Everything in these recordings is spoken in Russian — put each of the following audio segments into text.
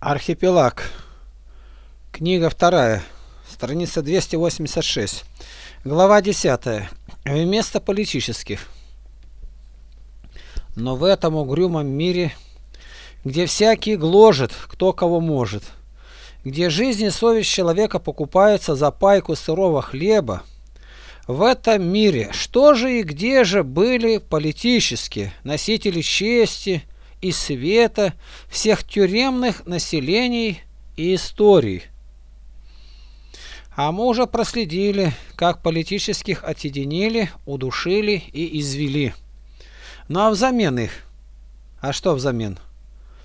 Архипелаг. Книга вторая. Страница 286. Глава 10. Вместо политических. Но в этом угрюмом мире, где всякий гложет, кто кого может, где жизнь и совесть человека покупаются за пайку сырого хлеба, в этом мире что же и где же были политические носители чести, и света всех тюремных населений и историй. А мы уже проследили, как политических отъединили, удушили и извели. Ну а взамен их? А что взамен?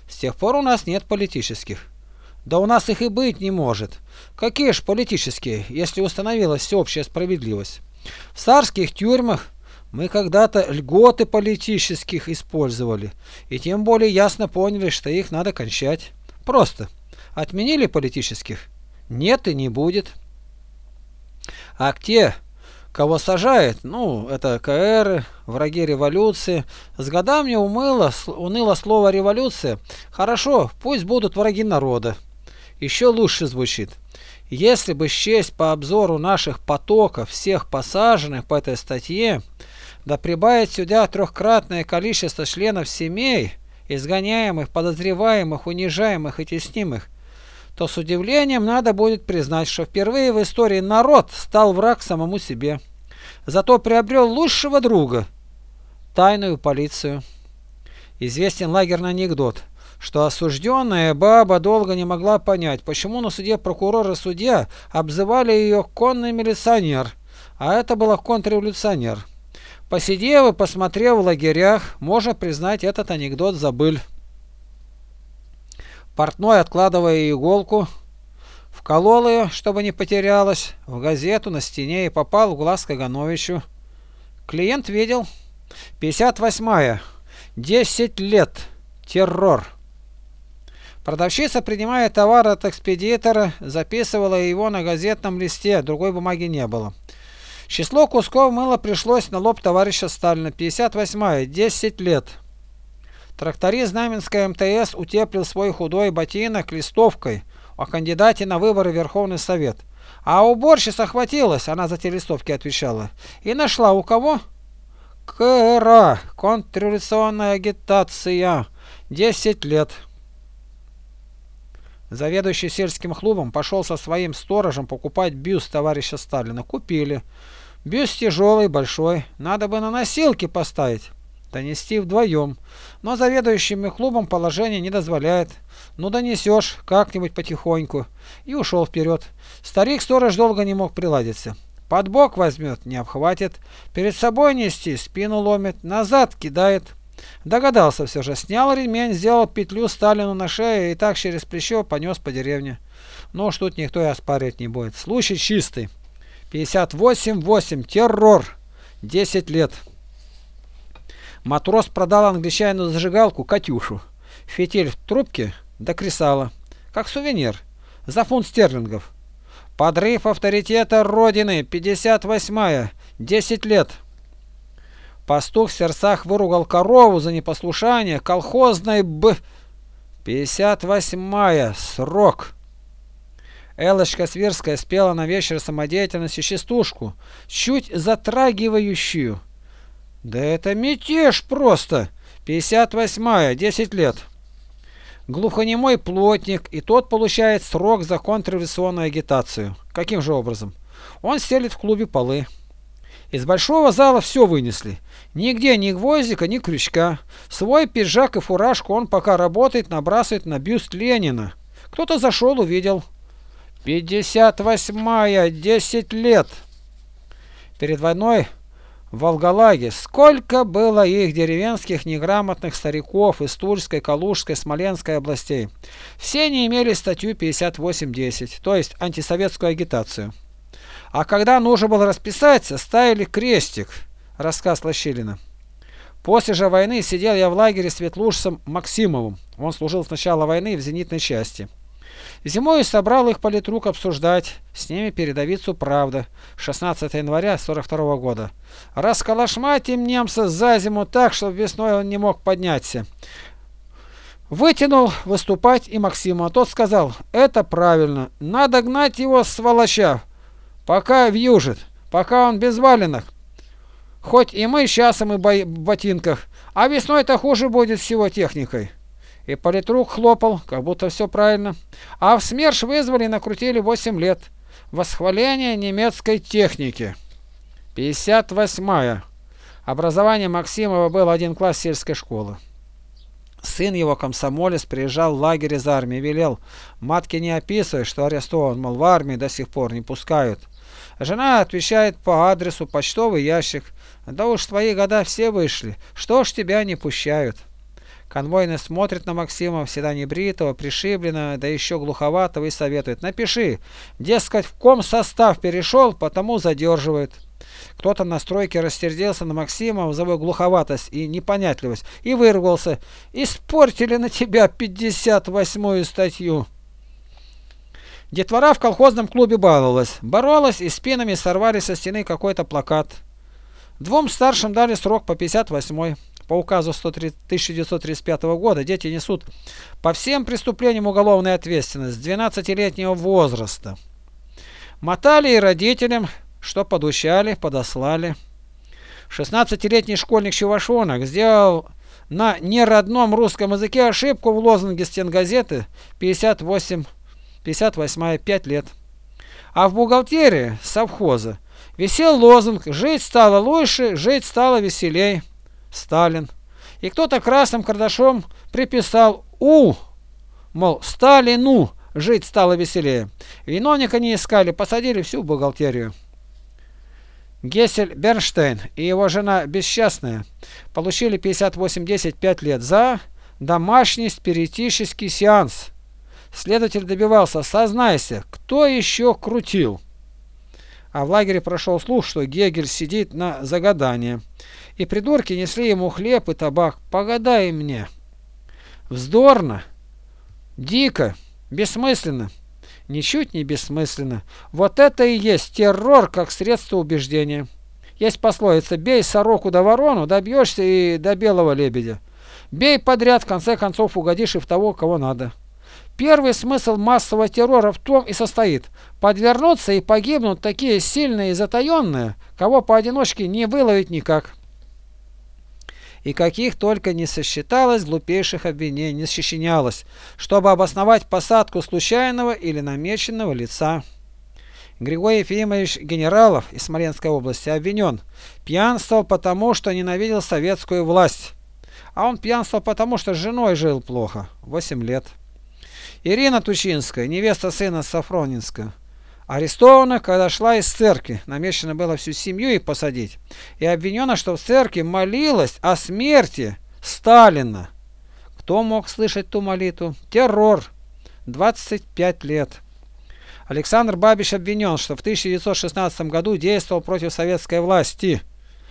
С тех пор у нас нет политических. Да у нас их и быть не может. Какие ж политические, если установилась всеобщая справедливость? В царских тюрьмах мы когда-то льготы политических использовали, и тем более ясно поняли, что их надо кончать. Просто. Отменили политических? Нет и не будет. А те, кого сажает, ну, это КР, враги революции, с годами умыло, уныло слово революция. Хорошо, пусть будут враги народа. Еще лучше звучит. Если бы счесть по обзору наших потоков всех посаженных по этой статье, да прибавить сюда трехкратное количество членов семей, изгоняемых, подозреваемых, унижаемых и теснимых, то с удивлением надо будет признать, что впервые в истории народ стал враг самому себе. Зато приобрел лучшего друга – тайную полицию. Известен лагерный анекдот, что осужденная баба долго не могла понять, почему на суде прокурор и судья обзывали ее конный милиционер, а это был контрреволюционер. Посидев и посмотрев в лагерях, можно признать, этот анекдот забыл. Портной, откладывая иголку, вколол ее, чтобы не потерялась, в газету на стене и попал в глаз Кагановичу. Клиент видел. 58-я. 10 лет. Террор. Продавщица, принимая товар от экспедитора, записывала его на газетном листе, другой бумаги не было. Число кусков мыла пришлось на лоб товарища Сталина. 58 10 лет. Тракторист Знаменская МТС утеплил свой худой ботинок листовкой о кандидате на выборы в Верховный Совет. А уборщица хватилась, она за те листовки отвечала, и нашла у кого? КРА, контрреволюционная агитация, 10 лет. Заведующий сельским клубом пошел со своим сторожем покупать бюст товарища Сталина. Купили. Бюст тяжелый, большой. Надо бы на носилки поставить. Донести вдвоем. Но заведующим клубом положение не дозволяет. Ну донесешь как-нибудь потихоньку. И ушел вперед. Старик-сторож долго не мог приладиться. Под бок возьмет, не обхватит. Перед собой нести, спину ломит. Назад кидает. Догадался все же, снял ремень, сделал петлю Сталину на шею и так через плечо понес по деревне. Ну уж тут никто и оспаривать не будет. Случай чистый. 58-8. Террор. 10 лет. Матрос продал англичанину зажигалку Катюшу. Фитиль в трубке до кресала. Как сувенир. За фунт стерлингов. Подрыв авторитета Родины. 58-я. 10 лет. Пастух в сердцах выругал корову за непослушание, колхозной б... 58-я. Срок. Элочка Свирская спела на вечер самодеятельности частушку, чуть затрагивающую. Да это мятеж просто. 58-я, 10 лет. Глухонемой плотник, и тот получает срок за контрреволюционную агитацию. Каким же образом? Он стелит в клубе полы. Из большого зала все вынесли. Нигде ни гвоздика, ни крючка. Свой пиджак и фуражку он пока работает, набрасывает на бюст Ленина. Кто-то зашел, увидел. 58-я, 10 лет. Перед войной в Волгалаге сколько было их деревенских неграмотных стариков из Тульской, Калужской, Смоленской областей. Все не имели статью 58.10, то есть антисоветскую агитацию. А когда нужно было расписаться, ставили крестик. Рассказ Лощилина. После же войны сидел я в лагере с Ветлужцем Максимовым. Он служил с начала войны в зенитной части. Зимой собрал их политрук обсуждать, с ними передовицу «Правда» 16 января 42 года. Расколошматим немца за зиму так, что весной он не мог подняться. Вытянул выступать и Максима. Тот сказал, это правильно, надо гнать его сволоча, пока вьюжит, пока он без валенок. Хоть и мы сейчас мы в ботинках, а весной-то хуже будет всего техникой. И политрук хлопал, как будто все правильно. А в СМЕРШ вызвали и накрутили 8 лет. Восхваление немецкой техники. 58-я. Образование Максимова был один класс сельской школы. Сын его, комсомолец, приезжал в лагерь из армии, велел, матке не описывай, что арестован, мол, в армии до сих пор не пускают. Жена отвечает по адресу почтовый ящик. Да уж твои года все вышли, что ж тебя не пущают. Конвойный смотрит на Максима, всегда небритого, пришибленного, да еще глуховатого и советует. Напиши, дескать, в ком состав перешел, потому задерживают. Кто-то на стройке растердился на Максима за его глуховатость и непонятливость и вырвался. Испортили на тебя 58-ю статью. Детвора в колхозном клубе баловалась, боролась и спинами сорвали со стены какой-то плакат. Двум старшим дали срок по 58-й. По указу 1935 года дети несут по всем преступлениям уголовную ответственность с 12-летнего возраста. Мотали и родителям, что подущали, подослали. 16-летний школьник Чувашонок сделал на неродном русском языке ошибку в лозунге стенгазеты 58 58 5 лет. А в бухгалтерии совхоза висел лозунг «Жить стало лучше, жить стало веселей». Сталин. И кто-то красным кардашом приписал «У», мол, Сталину жить стало веселее. Виновника не искали, посадили всю бухгалтерию. Гессель Бернштейн и его жена Бесчастная получили 58-10 5 лет за домашний спиритический сеанс. Следователь добивался, сознайся, кто еще крутил? А в лагере прошел слух, что Гегель сидит на загадание. И придурки несли ему хлеб и табак. Погадай мне. Вздорно, дико, бессмысленно. Ничуть не бессмысленно. Вот это и есть террор как средство убеждения. Есть пословица «бей сороку да ворону, добьешься и до белого лебедя». Бей подряд, в конце концов угодишь и в того, кого надо. Первый смысл массового террора в том и состоит – подвернуться и погибнут такие сильные и затаенные, кого поодиночке не выловить никак. И каких только не сосчиталось глупейших обвинений, не сочинялось, чтобы обосновать посадку случайного или намеченного лица. Григорий Ефимович Генералов из Смоленской области обвинен, пьянствовал потому, что ненавидел советскую власть. А он пьянствовал потому, что с женой жил плохо, 8 лет. Ирина Тучинская, невеста сына Сафронинска, арестована, когда шла из церкви. Намечено было всю семью и посадить. И обвинена, что в церкви молилась о смерти Сталина. Кто мог слышать ту молитву? Террор. 25 лет. Александр Бабич обвинен, что в 1916 году действовал против советской власти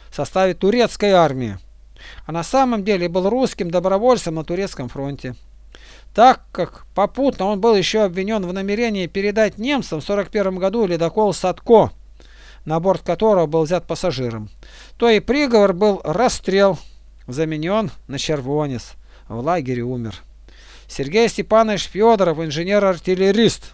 в составе турецкой армии, а на самом деле был русским добровольцем на турецком фронте так как попутно он был еще обвинен в намерении передать немцам в 1941 году ледокол «Садко», на борт которого был взят пассажиром, то и приговор был расстрел, заменен на червонец, в лагере умер. Сергей Степанович Федоров, инженер-артиллерист,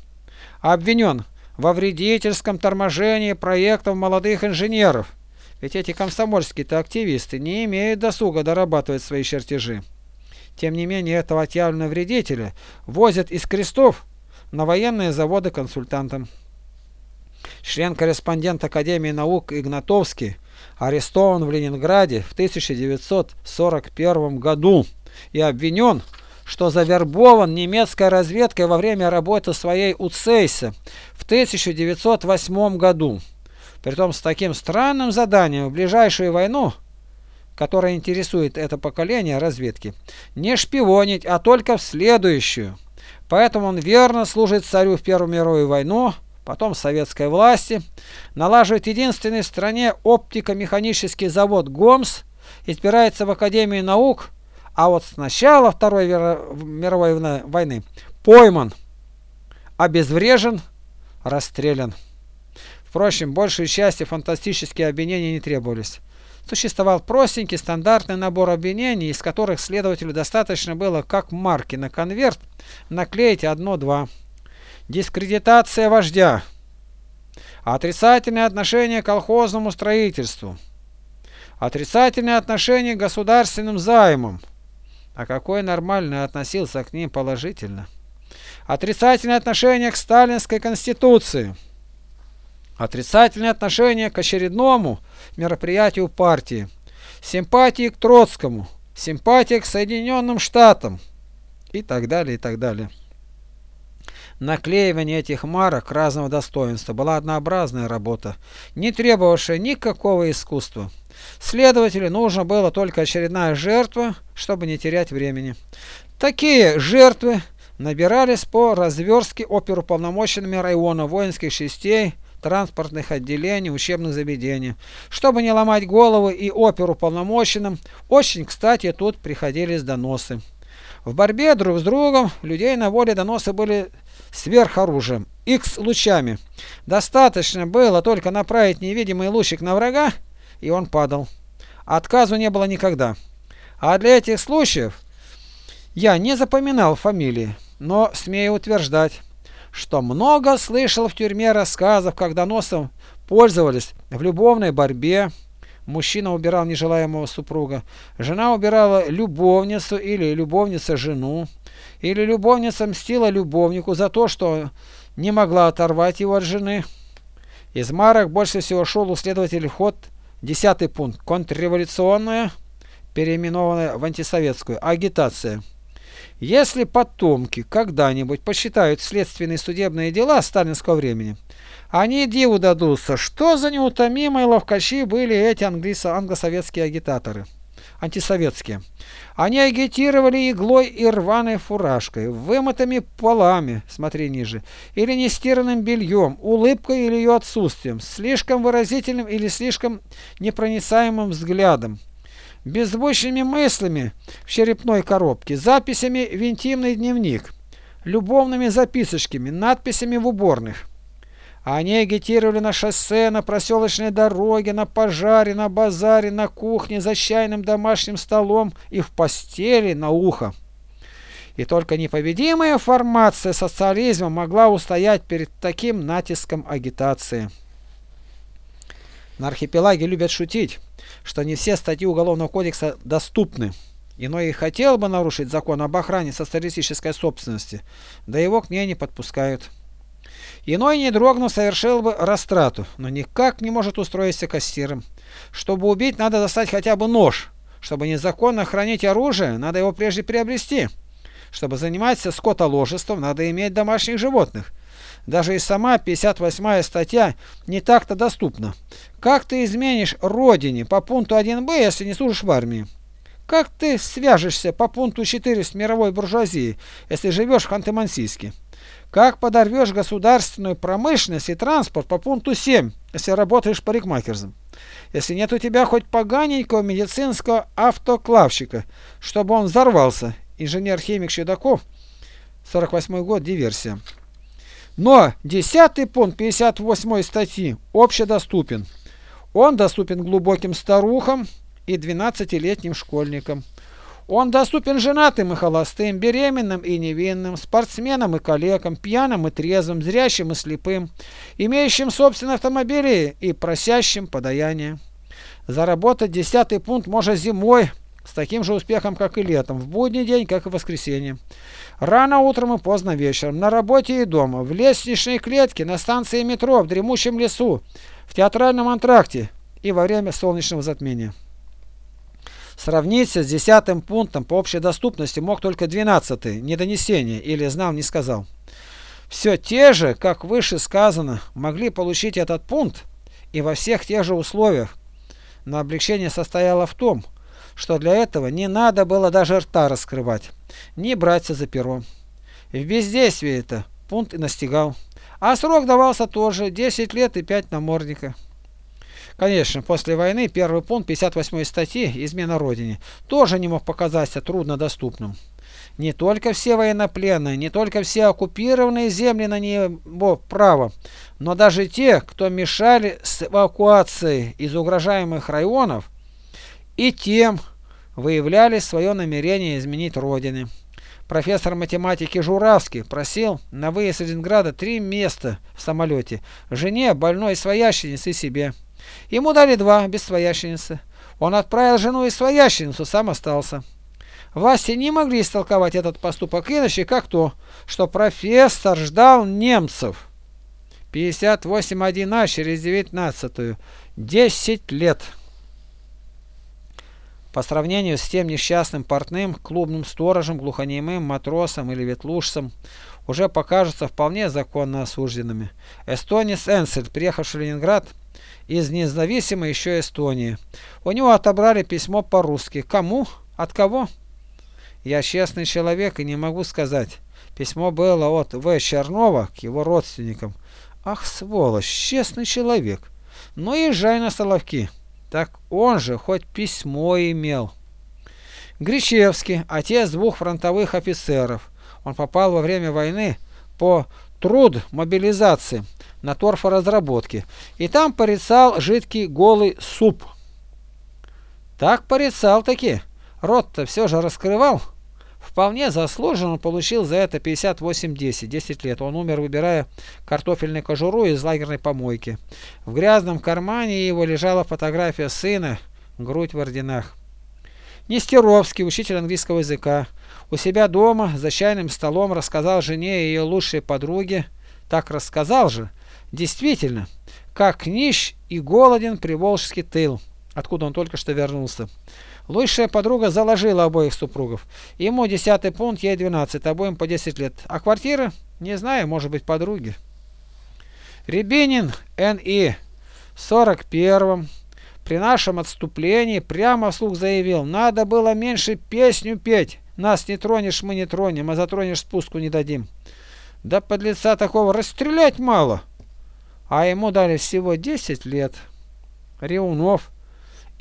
обвинен во вредительском торможении проектов молодых инженеров, ведь эти комсомольские-то активисты не имеют досуга дорабатывать свои чертежи. Тем не менее, этого отъявленного вредителя возят из крестов на военные заводы консультантам. Член-корреспондент Академии наук Игнатовский арестован в Ленинграде в 1941 году и обвинен, что завербован немецкой разведкой во время работы своей у Цейса в 1908 году. Притом с таким странным заданием в ближайшую войну которое интересует это поколение разведки, не шпионить, а только в следующую. Поэтому он верно служит царю в Первую мировую войну, потом советской власти, налаживает единственный в стране оптико-механический завод ГОМС, избирается в Академию наук, а вот с начала Второй мировой войны пойман, обезврежен, расстрелян. Впрочем, большей части фантастические обвинения не требовались. Существовал простенький стандартный набор обвинений, из которых следователю достаточно было как марки на конверт наклеить одно-два. Дискредитация вождя. Отрицательное отношение к колхозному строительству. Отрицательное отношение к государственным займам. А какой нормальный относился к ним положительно. Отрицательное отношение к сталинской конституции. Отрицательное отношение к очередному мероприятию партии. Симпатии к Троцкому. Симпатия к Соединенным Штатам. И так далее, и так далее. Наклеивание этих марок разного достоинства была однообразная работа, не требовавшая никакого искусства. Следователю нужно было только очередная жертва, чтобы не терять времени. Такие жертвы набирались по разверстке оперуполномоченными района воинских частей, транспортных отделений, учебных заведений. Чтобы не ломать головы и оперуполномоченным, очень кстати тут приходились доносы. В борьбе друг с другом людей на воле доносы были сверхоружием, X лучами. Достаточно было только направить невидимый лучик на врага, и он падал. Отказу не было никогда. А для этих случаев я не запоминал фамилии, но смею утверждать, что много слышал в тюрьме рассказов, как доносом пользовались в любовной борьбе, Мужчина убирал нежелаемого супруга, жена убирала любовницу или любовница жену, или любовница мстила любовнику за то, что не могла оторвать его от жены. Из марок больше всего шел у следователей ход десятый пункт – контрреволюционная, переименованная в антисоветскую, агитация. Если потомки когда-нибудь посчитают следственные судебные дела сталинского времени – они диву дадутся, что за неутомимые ловкачи были эти англосоветские агитаторы, антисоветские. Они агитировали иглой и рваной фуражкой, вымытыми полами, смотри ниже, или нестиранным бельем, улыбкой или ее отсутствием, слишком выразительным или слишком непроницаемым взглядом, беззвучными мыслями в черепной коробке, записями в интимный дневник, любовными записочками, надписями в уборных. Они агитировали на шоссе, на проселочной дороге, на пожаре, на базаре, на кухне, за чайным домашним столом и в постели на ухо. И только непобедимая формация социализма могла устоять перед таким натиском агитации. На архипелаге любят шутить, что не все статьи Уголовного кодекса доступны. Иной и хотел бы нарушить закон об охране социалистической собственности, да его к ней не подпускают. Иной, не дрогнув, совершил бы растрату, но никак не может устроиться кассиром. Чтобы убить, надо достать хотя бы нож. Чтобы незаконно хранить оружие, надо его прежде приобрести. Чтобы заниматься скотоложеством, надо иметь домашних животных. Даже и сама 58 статья не так-то доступна. Как ты изменишь родине по пункту 1б, если не служишь в армии? Как ты свяжешься по пункту 4 с мировой буржуазией, если живешь в Ханты-Мансийске? Как подорвешь государственную промышленность и транспорт по пункту 7, если работаешь парикмахером? Если нет у тебя хоть поганенького медицинского автоклавщика, чтобы он взорвался, инженер-химик Чудаков, 48 год, диверсия. Но 10 пункт 58 статьи общедоступен. Он доступен глубоким старухам и 12-летним школьникам. Он доступен женатым и холостым, беременным и невинным, спортсменам и коллегам, пьяным и трезвым, зрящим и слепым, имеющим собственные автомобили и просящим подаяние. Заработать десятый пункт можно зимой с таким же успехом, как и летом, в будний день, как и в воскресенье. Рано утром и поздно вечером, на работе и дома, в лестничной клетке, на станции метро, в дремучем лесу, в театральном антракте и во время солнечного затмения. Сравниться с десятым пунктом по общей доступности мог только двенадцатый, недонесение или знал не сказал. Все те же, как выше сказано, могли получить этот пункт и во всех тех же условиях. Но облегчение состояло в том, что для этого не надо было даже рта раскрывать, не браться за перо. В бездействии это пункт и настигал. А срок давался тоже 10 лет и 5 намордника. Конечно, после войны первый пункт 58 статьи «Измена Родине» тоже не мог показаться труднодоступным. Не только все военнопленные, не только все оккупированные земли на него право, но даже те, кто мешали с эвакуацией из угрожаемых районов, и тем выявляли свое намерение изменить Родины. Профессор математики Журавский просил на выезд из Ленинграда три места в самолете – жене, больной своященице и себе. Ему дали два, без своященицы. Он отправил жену и своященицу, сам остался. Власти не могли истолковать этот поступок иначе, как то, что профессор ждал немцев. 58.1а через 19 10 лет. По сравнению с тем несчастным портным, клубным сторожем, глухонемым, матросом или ветлушцем, уже покажутся вполне законно осужденными. Эстонец Энсель, приехавший в Ленинград из независимой еще Эстонии. У него отобрали письмо по-русски. Кому? От кого? Я честный человек и не могу сказать. Письмо было от В. Чернова к его родственникам. Ах, сволочь, честный человек. Ну езжай на Соловки. Так он же хоть письмо имел. Гречевский, отец двух фронтовых офицеров. Он попал во время войны по труд мобилизации на торфоразработке. И там порицал жидкий голый суп. Так порицал таки. Рот-то все же раскрывал. Вполне заслуженно получил за это 58-10, 10 лет. Он умер, выбирая картофельную кожуру из лагерной помойки. В грязном кармане его лежала фотография сына, грудь в орденах. Нестеровский, учитель английского языка, у себя дома за чайным столом рассказал жене и ее лучшей подруге, так рассказал же, действительно, как нищ и голоден приволжский тыл, откуда он только что вернулся. Лучшая подруга заложила обоих супругов. Ему десятый пункт, ей двенадцать, обоим по десять лет. А квартира? Не знаю, может быть, подруги. Рябинин Н.И. в сорок первом при нашем отступлении прямо вслух заявил, надо было меньше песню петь. Нас не тронешь, мы не тронем, а затронешь спуску не дадим. Да под лица такого расстрелять мало. А ему дали всего десять лет. Реунов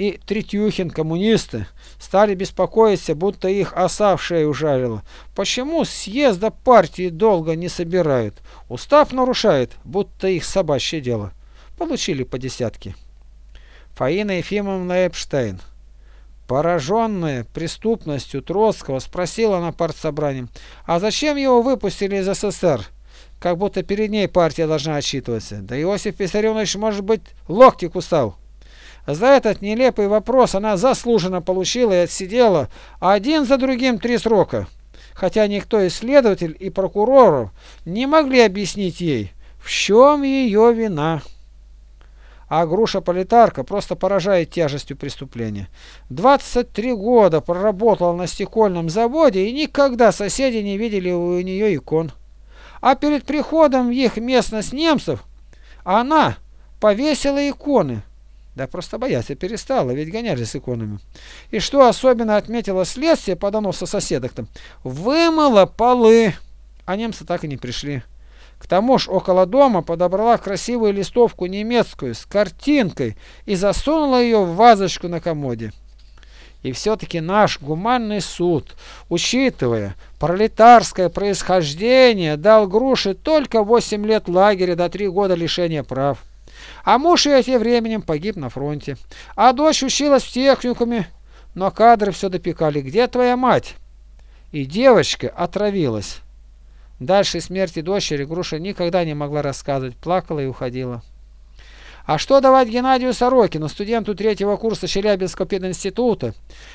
и Третьюхин, коммунисты, стали беспокоиться, будто их оса в шею ужалила. Почему съезда партии долго не собирают? Устав нарушает, будто их собачье дело. Получили по десятке. Фаина Ефимовна Эпштейн, пораженная преступностью Троцкого, спросила на партсобрании, а зачем его выпустили из СССР? Как будто перед ней партия должна отчитываться. Да Иосиф Виссарионович, может быть, локти кусал. За этот нелепый вопрос она заслуженно получила и отсидела один за другим три срока, хотя никто из следователь и прокуроров не могли объяснить ей, в чем ее вина. А груша-политарка просто поражает тяжестью преступления. 23 года проработала на стекольном заводе и никогда соседи не видели у нее икон. А перед приходом в их местность немцев она повесила иконы. Да просто бояться перестала, ведь гоняли с иконами. И что особенно отметило следствие по доносу соседок-то? Вымыла полы, а немцы так и не пришли. К тому ж около дома подобрала красивую листовку немецкую с картинкой и засунула ее в вазочку на комоде. И все-таки наш гуманный суд, учитывая пролетарское происхождение, дал груши только 8 лет лагеря до 3 года лишения прав. А муж ее тем временем погиб на фронте. А дочь училась в техникуме, но кадры все допекали. Где твоя мать? И девочка отравилась. Дальше смерти дочери Груша никогда не могла рассказывать, плакала и уходила. А что давать Геннадию Сорокину, студенту третьего курса Челябинского пединститута,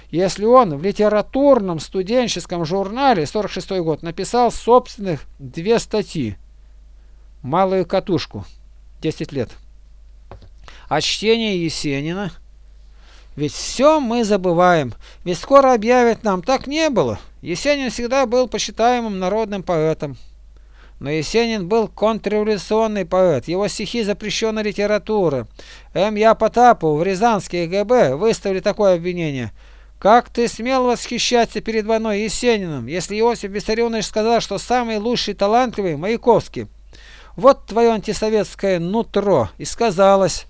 если он в литературном студенческом журнале 46 год написал собственных две статьи «Малую катушку» 10 лет а чтение Есенина. Ведь все мы забываем, ведь скоро объявят нам, так не было. Есенин всегда был почитаемым народным поэтом. Но Есенин был контрреволюционный поэт, его стихи запрещена литература. М. Я Потапов в Рязанский ГБ выставили такое обвинение. Как ты смел восхищаться перед войной Есениным, если Иосиф Виссарионович сказал, что самый лучший талантливый Маяковский? Вот твое антисоветское нутро и сказалось.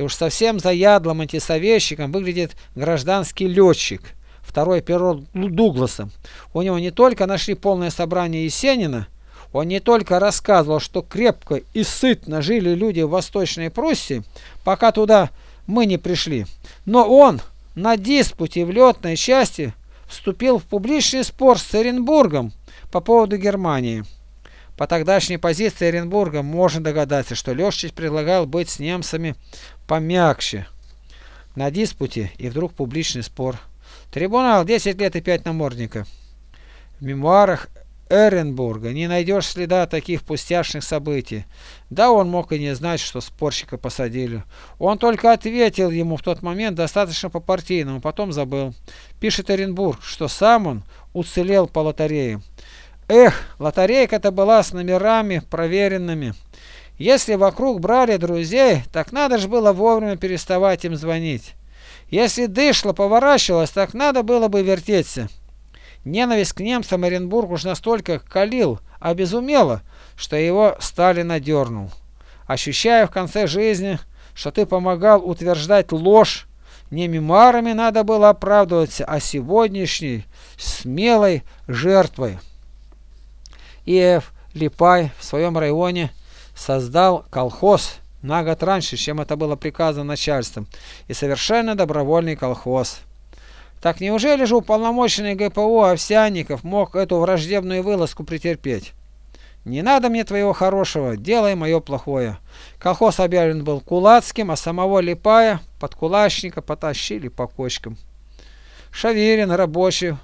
И уж совсем заядлым антисоветчиком выглядит гражданский летчик, второй перо Дугласа. У него не только нашли полное собрание Есенина, он не только рассказывал, что крепко и сытно жили люди в Восточной Пруссии, пока туда мы не пришли, но он на диспуте в летной части вступил в публичный спор с Оренбургом по поводу Германии. По тогдашней позиции Оренбурга можно догадаться, что Лёшич предлагал быть с немцами помягче. На диспуте и вдруг публичный спор. Трибунал 10 лет и 5 намордника. В мемуарах Эренбурга не найдешь следа таких пустяшных событий. Да, он мог и не знать, что спорщика посадили. Он только ответил ему в тот момент достаточно по-партийному, потом забыл. Пишет Оренбург, что сам он уцелел по лотерее. Эх, лотерейка-то была с номерами проверенными. Если вокруг брали друзей, так надо же было вовремя переставать им звонить. Если дышло поворачивалось, так надо было бы вертеться. Ненависть к немцам Оренбург уж настолько калил, обезумела, что его Сталин одернул. Ощущая в конце жизни, что ты помогал утверждать ложь, не мемуарами надо было оправдываться, а сегодняшней смелой жертвой. И.Ф. Липай в своем районе создал колхоз на год раньше, чем это было приказано начальством, и совершенно добровольный колхоз. Так неужели же уполномоченный ГПУ Овсянников мог эту враждебную вылазку претерпеть? Не надо мне твоего хорошего, делай мое плохое. Колхоз объявлен был кулацким, а самого Липая под кулачника потащили по кочкам. Шаверин, рабочий,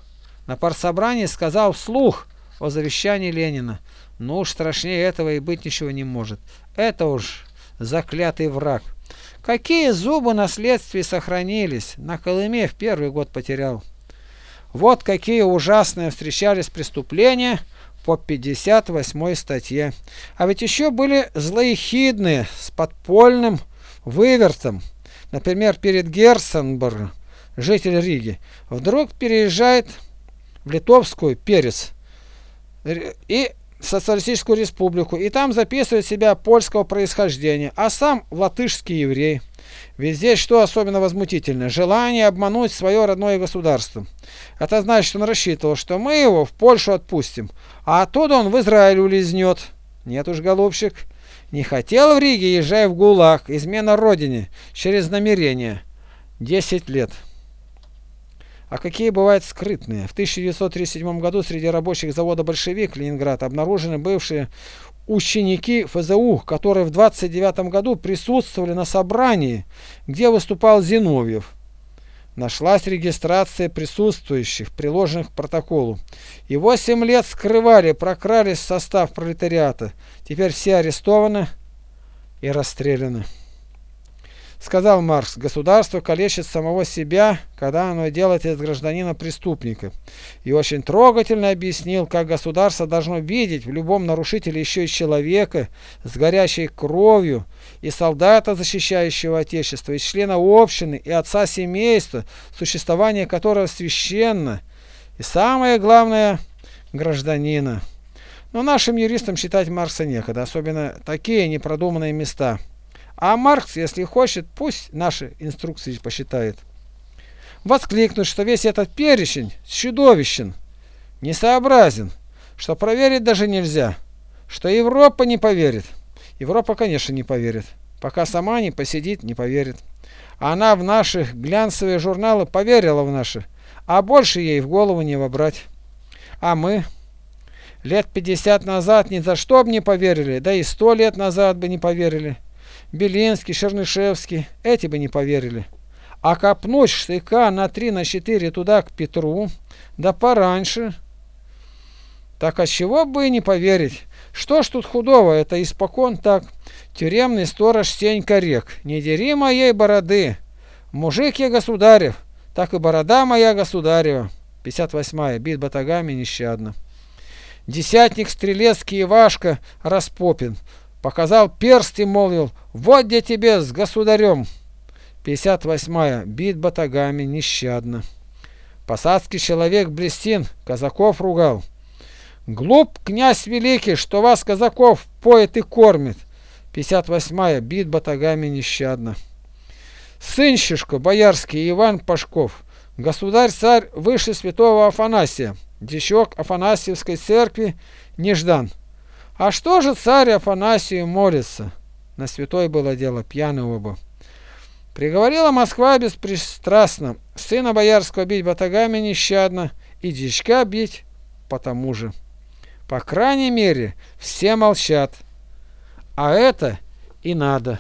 на партсобрании сказал вслух о завещании Ленина. Ну уж страшнее этого и быть ничего не может. Это уж заклятый враг. Какие зубы на следствии сохранились? На Колыме в первый год потерял. Вот какие ужасные встречались преступления по 58 статье. А ведь еще были злоехидные с подпольным вывертом. Например, перед Герценбургом, житель Риги, вдруг переезжает в Литовскую Перец и социалистическую республику и там записывает себя польского происхождения, а сам латышский еврей. Ведь здесь что особенно возмутительно? Желание обмануть свое родное государство. Это значит, он рассчитывал, что мы его в Польшу отпустим, а оттуда он в Израиль улизнет. Нет уж, голубчик, не хотел в Риге, езжай в ГУЛАГ, измена родине, через намерение. Десять лет. А какие бывают скрытные? В 1937 году среди рабочих завода «Большевик» Ленинград обнаружены бывшие ученики ФЗУ, которые в 29 году присутствовали на собрании, где выступал Зиновьев. Нашлась регистрация присутствующих, приложенных к протоколу. И 8 лет скрывали, прокрались в состав пролетариата. Теперь все арестованы и расстреляны. Сказал Маркс, государство калечит самого себя, когда оно делает из гражданина преступника. И очень трогательно объяснил, как государство должно видеть в любом нарушителе еще и человека с горящей кровью, и солдата, защищающего Отечество, и члена общины, и отца семейства, существование которого священно, и самое главное – гражданина. Но нашим юристам считать Маркса некогда, особенно такие непродуманные места – а Маркс, если хочет, пусть наши инструкции посчитает. Воскликнуть, что весь этот перечень чудовищен, несообразен, что проверить даже нельзя, что Европа не поверит. Европа, конечно, не поверит. Пока сама не посидит, не поверит. Она в наши глянцевые журналы поверила в наши, а больше ей в голову не вобрать. А мы... Лет пятьдесят назад ни за что бы не поверили, да и сто лет назад бы не поверили. Белинский, Чернышевский, эти бы не поверили. А копнуть штыка на три, на четыре туда к Петру, да пораньше. Так от чего бы и не поверить? Что ж тут худого, это испокон так. Тюремный сторож Сенька рек, не дери моей бороды. Мужик я государев, так и борода моя государева. 58-я, бит батагами нещадно. Десятник Стрелецкий Ивашка Распопин показал перст и молвил «Вот где тебе с государем!» 58-я. Бит батагами нещадно. Посадский человек Блестин казаков ругал. «Глуп, князь великий, что вас, казаков, поет и кормит!» 58-я. Бит батагами нещадно. Сынщишка боярский Иван Пашков. Государь-царь выше святого Афанасия. Дещок Афанасьевской церкви Неждан. А что же царь Афанасию молится? На святой было дело, пьяный оба. Приговорила Москва беспристрастно сына боярского бить батагами нещадно и дичка бить по тому же. По крайней мере, все молчат. А это и надо.